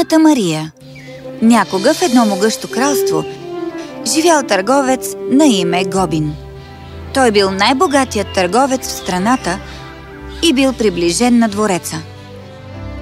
Бедната Мария Някога в едно могъщо кралство живял търговец на име Гобин. Той бил най-богатият търговец в страната и бил приближен на двореца.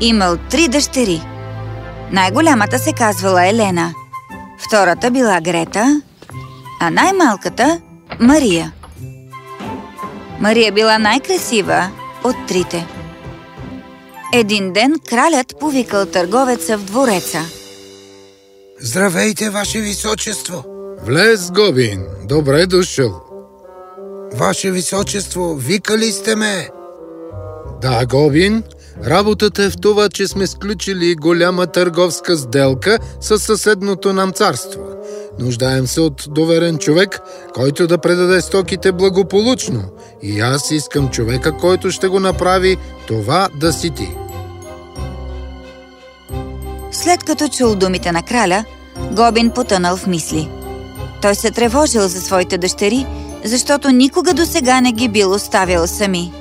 Имал три дъщери. Най-голямата се казвала Елена, втората била Грета, а най-малката – Мария. Мария била най-красива от трите. Един ден кралят повикал търговеца в двореца. Здравейте, Ваше Височество! Влез, Гобин! Добре дошъл! Ваше Височество, викали сте ме? Да, Гобин. Работата е в това, че сме сключили голяма търговска сделка с съседното нам царство. Нуждаем се от доверен човек, който да предаде стоките благополучно. И аз искам човека, който ще го направи това да си ти. След като чул думите на краля, Гобин потънал в мисли. Той се тревожил за своите дъщери, защото никога до сега не ги бил оставил сами.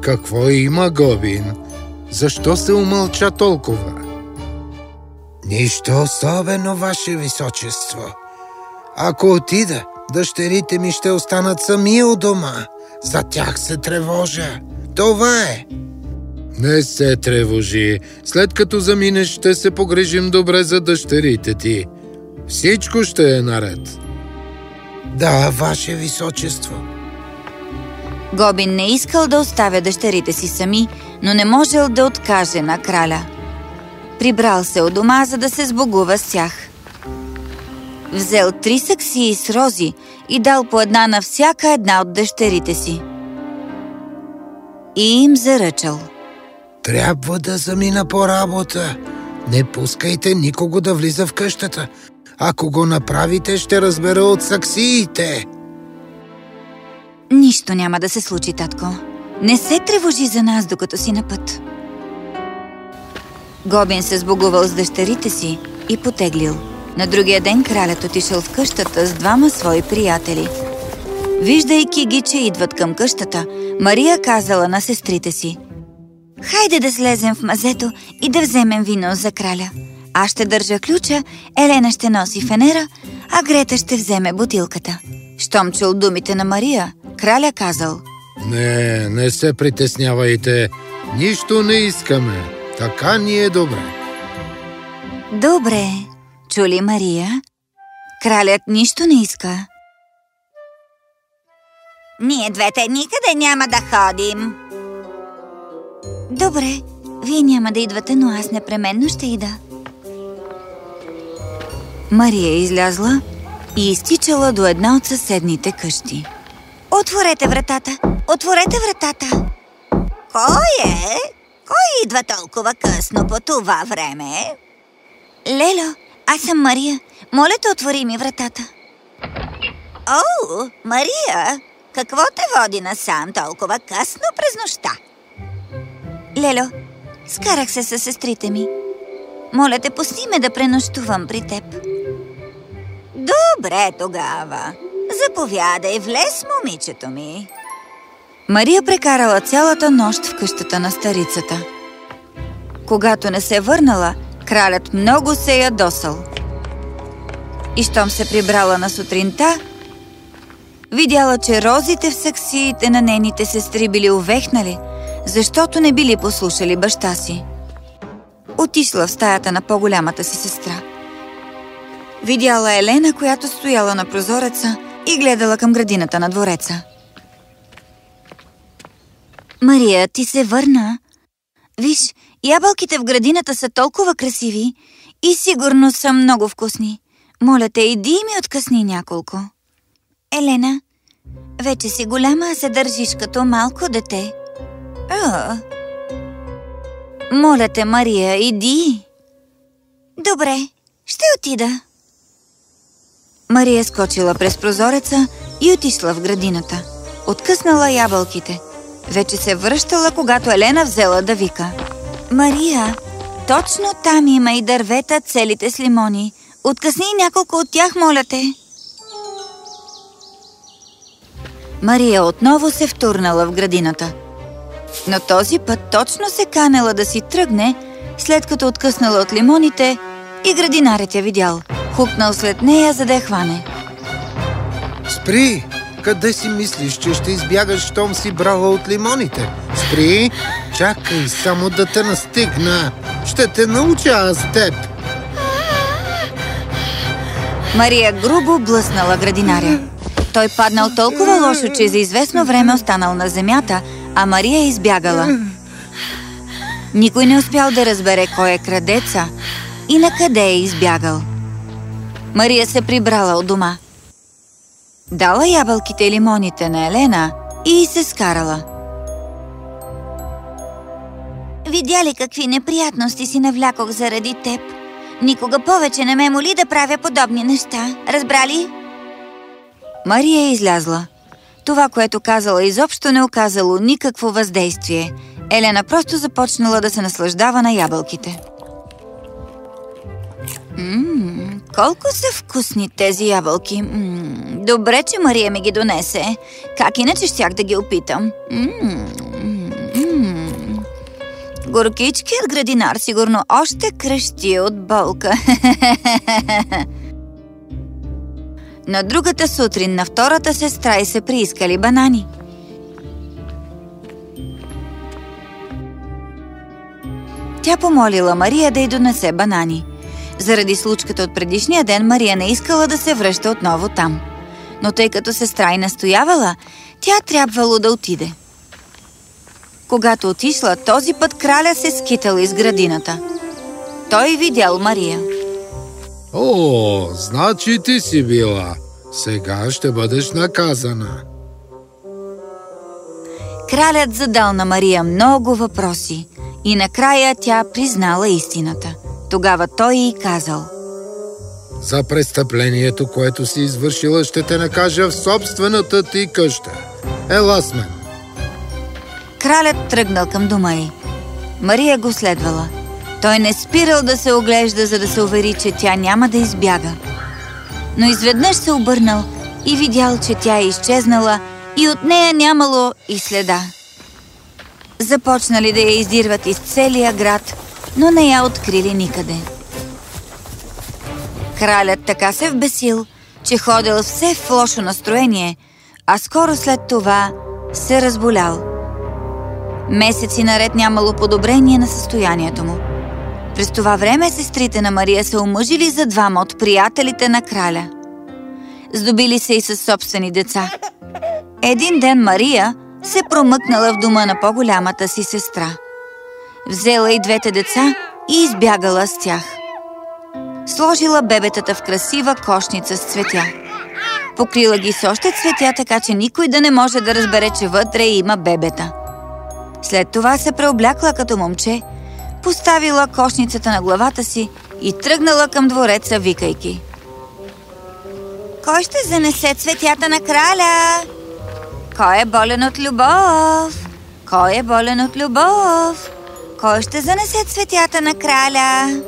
Какво има, Гобин? Защо се умълча толкова? Нищо особено, Ваше Височество. Ако отида, дъщерите ми ще останат сами у дома. За тях се тревожа. Това е. Не се тревожи. След като заминеш, ще се погрежим добре за дъщерите ти. Всичко ще е наред. Да, Ваше Височество. Гобин не искал да оставя дъщерите си сами, но не можел да откаже на краля. Прибрал се от дома, за да се сбогува с тях. Взел три саксии с рози и дал по една на всяка една от дъщерите си. И им заръчал. Трябва да замина по работа. Не пускайте никого да влиза в къщата. Ако го направите, ще разбера от саксиите. Нищо няма да се случи, татко. Не се тревожи за нас, докато си на път. Гобин се сбогувал с дъщерите си и потеглил. На другия ден кралят отишъл в къщата с двама свои приятели. Виждайки ги, че идват към къщата, Мария казала на сестрите си Хайде да слезем в мазето и да вземем вино за краля. Аз ще държа ключа, Елена ще носи фенера, а Грета ще вземе бутилката. Щом чул думите на Мария, краля казал Не, не се притеснявайте. Нищо не искаме. Така ни е добре. Добре, чули Мария? Кралят нищо не иска. Ние двете никъде няма да ходим. Добре, вие няма да идвате, но аз непременно ще ида. Мария е излязла и изтичала до една от съседните къщи. Отворете вратата! Отворете вратата! Кой е? Кой идва толкова късно по това време? Лело, аз съм Мария. Моля те, отвори ми вратата. О, Мария! Какво те води насам толкова късно през нощта? Лело, скарах се с сестрите ми. Моля те, пусни ме да пренощувам при теб. Добре тогава. Заповядай, влез, момичето ми. Мария прекарала цялата нощ в къщата на старицата. Когато не се върнала, кралят много се ядосал. И щом се прибрала на сутринта, видяла, че розите в саксиите на нейните сестри били увехнали, защото не били послушали баща си. Отишла в стаята на по-голямата си сестра. Видяла Елена, която стояла на прозореца и гледала към градината на двореца. Мария, ти се върна. Виж, ябълките в градината са толкова красиви и сигурно са много вкусни. Моля те, иди и ми откъсни няколко. Елена, вече си голяма, а се държиш като малко дете. А. Моля те, Мария, иди. Добре, ще отида. Мария скочила през прозореца и отишла в градината. Откъснала ябълките. Вече се връщала, когато Елена взела да вика. Мария, точно там има и дървета целите с лимони. Откъсни няколко от тях, моля те. Мария отново се втурнала в градината. Но този път точно се канела да си тръгне, След като откъснала от лимоните, и градинарят я видял. Хукнал след нея, за да я хване. Спри! Къде си мислиш, че ще избягаш, щом си брала от лимоните? Спри! Чакай само да те настигна. Ще те науча аз теб. Мария грубо блъснала градинаря. Той паднал толкова лошо, че за известно време останал на земята, а Мария избягала. Никой не успял да разбере кой е крадеца и на къде е избягал. Мария се прибрала от дома. Дала ябълките и лимоните на Елена и се скарала. Видя ли какви неприятности си навлякох заради теб? Никога повече не ме моли да правя подобни неща. Разбра ли? Мария е излязла. Това, което казала, изобщо не оказало никакво въздействие. Елена просто започнала да се наслаждава на ябълките. Ммм, колко са вкусни тези ябълки. Ммм, добре, че Мария ми ги донесе. Как иначе щях да ги опитам? Ммм. Горкичкият градинар сигурно още кръщи от болка. На другата сутрин на втората сестра и се приискали банани. Тя помолила Мария да й донесе банани. Заради случката от предишния ден Мария не искала да се връща отново там. Но тъй като сестра й настоявала, тя трябвало да отиде. Когато отишла, този път краля се скитал из градината. Той видял Мария. О, значи ти си била. Сега ще бъдеш наказана. Кралят задал на Мария много въпроси и накрая тя признала истината. Тогава той й казал За престъплението, което си извършила, ще те накажа в собствената ти къща. Ела с мен. Кралят тръгнал към дома й. Мария го следвала. Той не спирал да се оглежда, за да се увери, че тя няма да избяга. Но изведнъж се обърнал и видял, че тя е изчезнала и от нея нямало и следа. Започнали да я издирват из целия град, но не я открили никъде. Кралят така се вбесил, че ходил все в лошо настроение, а скоро след това се разболял. Месеци наред нямало подобрение на състоянието му. През това време сестрите на Мария се омъжили за двама от приятелите на краля. Здобили се и със собствени деца. Един ден Мария се промъкнала в дома на по-голямата си сестра. Взела и двете деца и избягала с тях. Сложила бебетата в красива кошница с цветя. Покрила ги с още цветя, така че никой да не може да разбере, че вътре има бебета. След това се преоблякла като момче, поставила кошницата на главата си и тръгнала към двореца, викайки. Кой ще занесе цветята на краля? Кой е болен от любов? Кой е болен от любов? Кой ще занесе цветята на краля?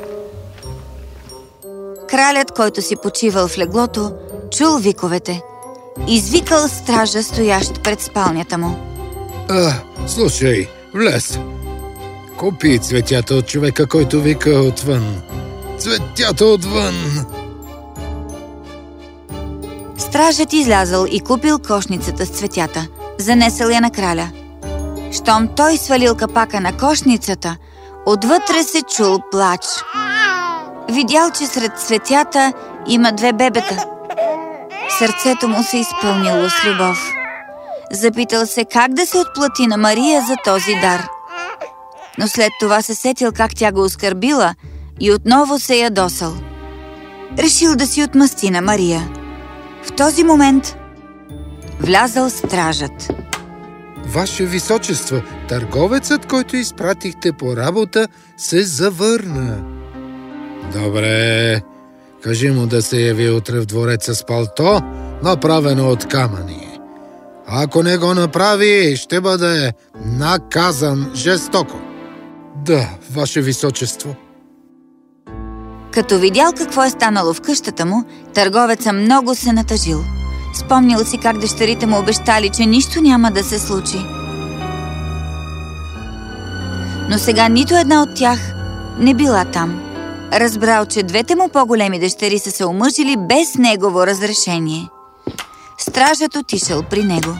Кралят, който си почивал в леглото, чул виковете. Извикал стража, стоящ пред спалнята му. А, слушай, влез. Купи цветята от човека, който вика отвън. Цветята отвън! Стражът излязъл и купил кошницата с цветята. Занесъл я на краля. Щом той свалил капака на кошницата, отвътре се чул плач. Видял, че сред цветята има две бебета. Сърцето му се изпълнило с любов. Запитал се как да се отплати на Мария за този дар. Но след това се сетил как тя го оскърбила и отново се ядосал. Решил да си отмъсти на Мария. В този момент влязал стражът. Ваше Височество, търговецът, който изпратихте по работа, се завърна. Добре, кажи му да се яви утре в двореца с палто, направено от камъни. Ако не го направи, ще бъде наказан жестоко. Да, Ваше Височество. Като видял какво е станало в къщата му, търговеца много се натъжил. Спомнил си как дъщерите му обещали, че нищо няма да се случи. Но сега нито една от тях не била там. Разбрал, че двете му по-големи дъщери са се омъжили без негово разрешение. Стражът отишъл при него.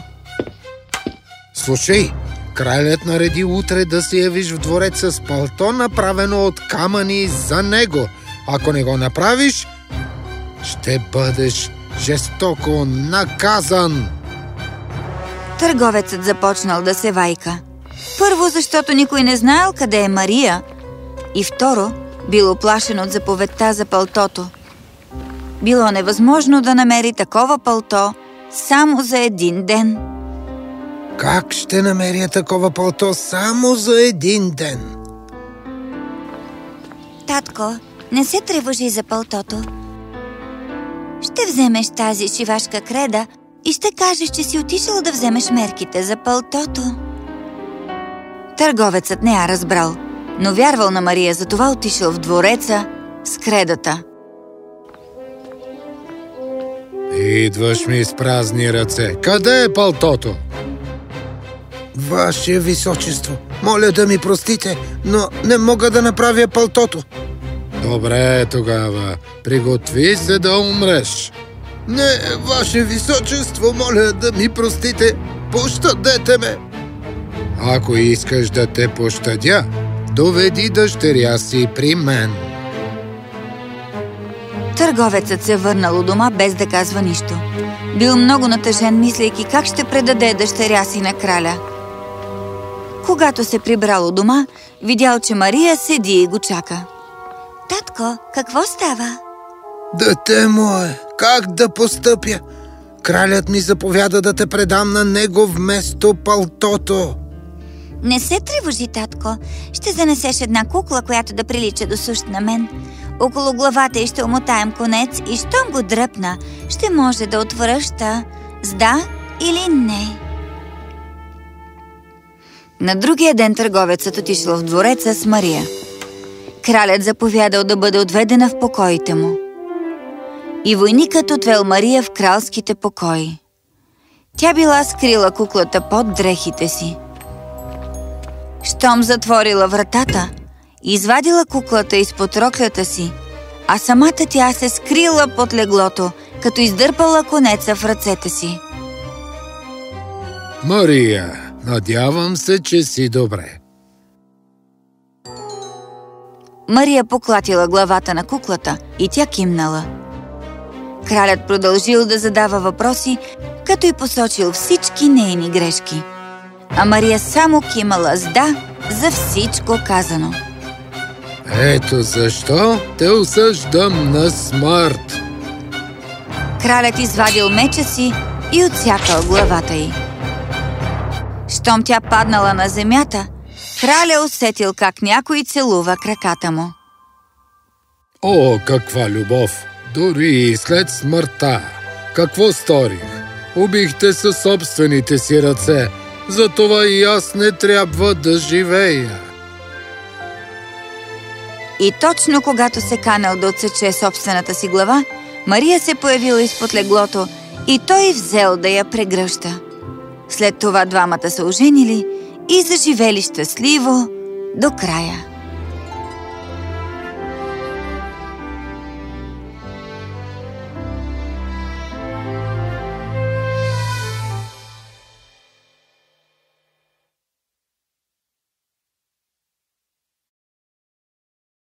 Слушай, кралят нареди утре да се явиш в дворец с палто, направено от камъни за него. Ако не го направиш, ще бъдеш жестоко наказан. Търговецът започнал да се вайка. Първо, защото никой не знаел къде е Мария. И второ, бил оплашен от заповедта за пълтото. Било невъзможно да намери такова пълто само за един ден. Как ще намеря такова пълто само за един ден? Татко, не се тревожи за пълтото. Ще вземеш тази шивашка креда и ще кажеш, че си отишъл да вземеш мерките за пълтото. Търговецът не я разбрал, но вярвал на Мария, затова отишъл в двореца с кредата. Идваш ми с празни ръце. Къде е палтото? Ваше височество, моля да ми простите, но не мога да направя палтото. Добре, тогава. Приготви се да умреш. Не, Ваше Височество, моля да ми простите. Пощадете ме! Ако искаш да те пощадя, доведи дъщеря си при мен. Търговецът се върнал у дома без да казва нищо. Бил много натъжен, мислейки как ще предаде дъщеря си на краля. Когато се прибрал у дома, видял, че Мария седи и го чака. Татко, какво става? Дете мое, как да постъпя? Кралят ми заповяда да те предам на него вместо палтото. Не се тревожи, татко. Ще занесеш една кукла, която да прилича до същ на мен. Около главата й ще омотаем конец и щом го дръпна, ще може да отвръща с да или не. На другия ден търговецът отишъл в двореца с Мария. Кралят заповядал да бъде отведена в покоите му. И войникът отвел Мария в кралските покои. Тя била скрила куклата под дрехите си. Щом затворила вратата, извадила куклата изпод роклята си, а самата тя се скрила под леглото, като издърпала конеца в ръцете си. Мария, надявам се, че си добре. Мария поклатила главата на куклата и тя кимнала. Кралят продължил да задава въпроси, като и посочил всички нейни грешки. А Мария само кимала с да за всичко казано. Ето защо те осъждам на смърт. Кралят извадил меча си и отсякал главата й. Щом тя паднала на земята, краля усетил как някой целува краката му. О, каква любов! Дори и след смъртта. Какво сторих? Убихте със собствените си ръце, затова и аз не трябва да живея. И точно когато се канал да отсече собствената си глава, Мария се появила изпод леглото и той взел да я прегръща. След това двамата се оженили и заживели щастливо до края.